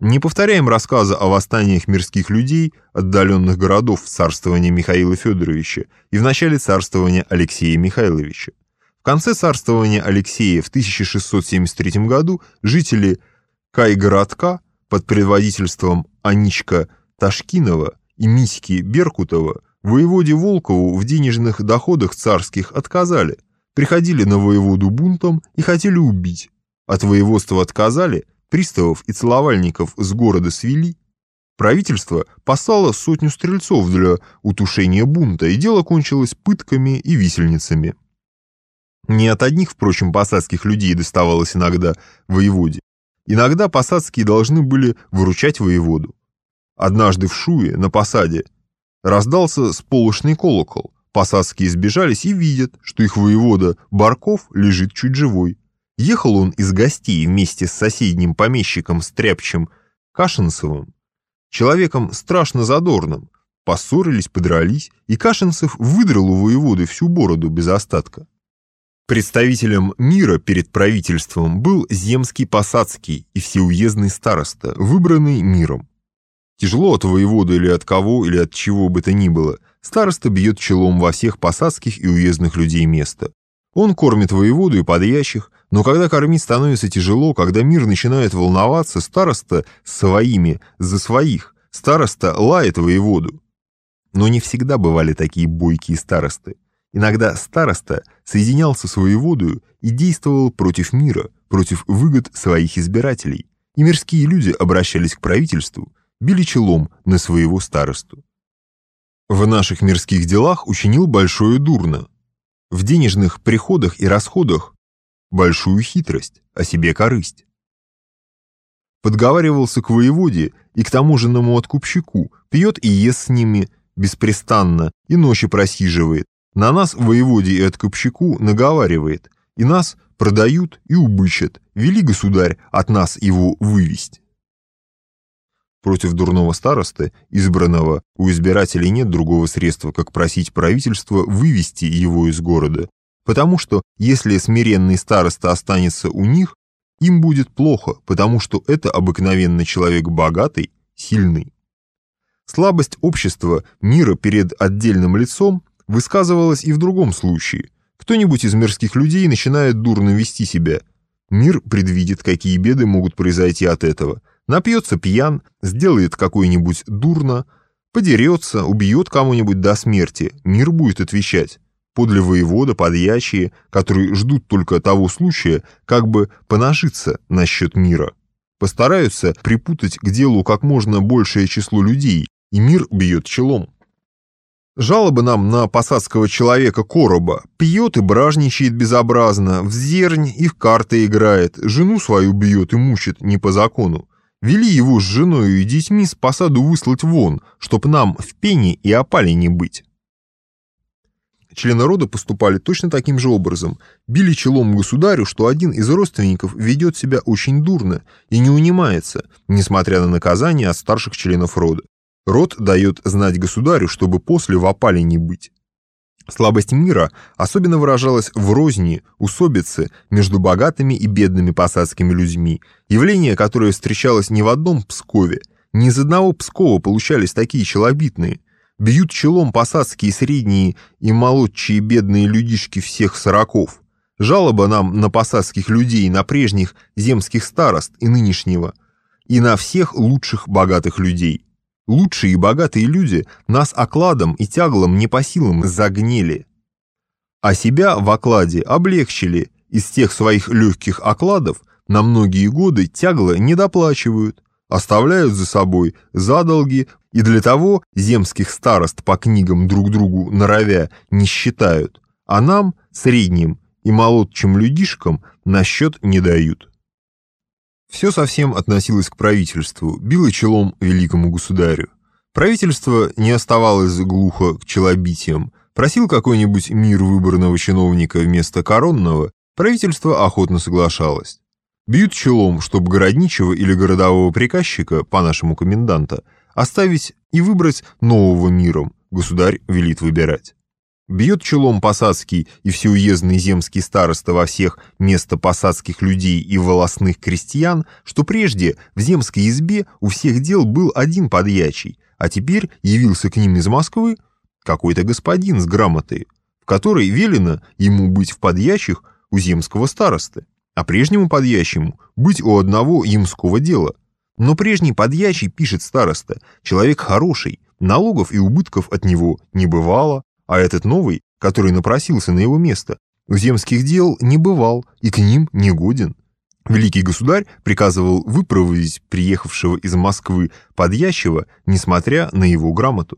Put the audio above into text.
Не повторяем рассказа о восстаниях мирских людей, отдаленных городов в царствовании Михаила Федоровича и в начале царствования Алексея Михайловича. В конце царствования Алексея в 1673 году жители Кайгородка под предводительством Аничка Ташкинова и Миськи Беркутова воеводе Волкову в денежных доходах царских отказали, приходили на воеводу бунтом и хотели убить. От воеводства отказали, приставов и целовальников с города свели. Правительство послало сотню стрельцов для утушения бунта, и дело кончилось пытками и висельницами. Не от одних, впрочем, посадских людей доставалось иногда воеводе. Иногда посадские должны были выручать воеводу. Однажды в Шуе, на посаде, раздался сполошный колокол. Посадские сбежались и видят, что их воевода Барков лежит чуть живой. Ехал он из гостей вместе с соседним помещиком Стряпчем Кашинцевым, человеком страшно задорным. Поссорились, подрались, и Кашинцев выдрал у воеводы всю бороду без остатка. Представителем мира перед правительством был земский посадский и всеуездный староста, выбранный миром. Тяжело от воевода или от кого, или от чего бы то ни было, староста бьет челом во всех посадских и уездных людей места. Он кормит воеводу и подъящих, но когда кормить становится тяжело, когда мир начинает волноваться, староста своими за своих, староста лает воеводу. Но не всегда бывали такие бойкие старосты. Иногда староста соединялся с воеводою и действовал против мира, против выгод своих избирателей, и мирские люди обращались к правительству, били челом на своего старосту. В наших мирских делах учинил большое дурно. В денежных приходах и расходах большую хитрость, о себе корысть. Подговаривался к воеводе и к таможенному откупщику, пьет и ест с ними беспрестанно и ночи просиживает, на нас воеводе и откупщику наговаривает, и нас продают и убычат, вели государь от нас его вывесть. Против дурного старосты, избранного, у избирателей нет другого средства, как просить правительство вывести его из города, потому что если смиренный староста останется у них, им будет плохо, потому что это обыкновенно человек богатый, сильный. Слабость общества, мира перед отдельным лицом высказывалась и в другом случае. Кто-нибудь из мирских людей начинает дурно вести себя. Мир предвидит, какие беды могут произойти от этого. Напьется пьян, сделает какой-нибудь дурно, подерется, убьет кому-нибудь до смерти. Мир будет отвечать подле воевода, подьячие, которые ждут только того случая, как бы понажиться насчет мира. Постараются припутать к делу как можно большее число людей, и мир бьет челом. Жалобы нам на посадского человека Короба. Пьет и бражничает безобразно, в зернь и в карты играет, жену свою бьет и мучит не по закону. Вели его с женой и детьми с посаду выслать вон, чтоб нам в пене и опале не быть. Члены рода поступали точно таким же образом. Били челом государю, что один из родственников ведет себя очень дурно и не унимается, несмотря на наказание от старших членов рода. Род дает знать государю, чтобы после в опале не быть. Слабость мира особенно выражалась в розни, усобице между богатыми и бедными посадскими людьми, явление, которое встречалось не в одном Пскове, ни из одного Пскова получались такие челобитные – Бьют челом посадские средние и молодчие бедные людишки всех сороков. Жалоба нам на посадских людей, на прежних земских старост и нынешнего, и на всех лучших богатых людей. Лучшие и богатые люди нас окладом и тяглом не по силам загнели, а себя в окладе облегчили, из тех своих легких окладов на многие годы тягло не доплачивают, оставляют за собой задолги и для того земских старост по книгам друг другу норовя не считают, а нам, средним и молодчим людишкам, на счет не дают. Все совсем относилось к правительству, било челом великому государю. Правительство не оставалось глухо к челобитиям. Просил какой-нибудь мир выборного чиновника вместо коронного, правительство охотно соглашалось. Бьют челом, чтобы городничего или городового приказчика, по нашему коменданта, оставить и выбрать нового миром, государь велит выбирать. Бьет челом посадский и всеуездный земский староста во всех место посадских людей и волосных крестьян, что прежде в земской избе у всех дел был один подьячий, а теперь явился к ним из Москвы какой-то господин с грамотой, в которой велено ему быть в подьячих у земского старосты, а прежнему подьячему быть у одного ямского дела. Но прежний подьячий, пишет староста, человек хороший, налогов и убытков от него не бывало, а этот новый, который напросился на его место, у земских дел не бывал и к ним не годен. Великий государь приказывал выпроводить приехавшего из Москвы подьящего, несмотря на его грамоту.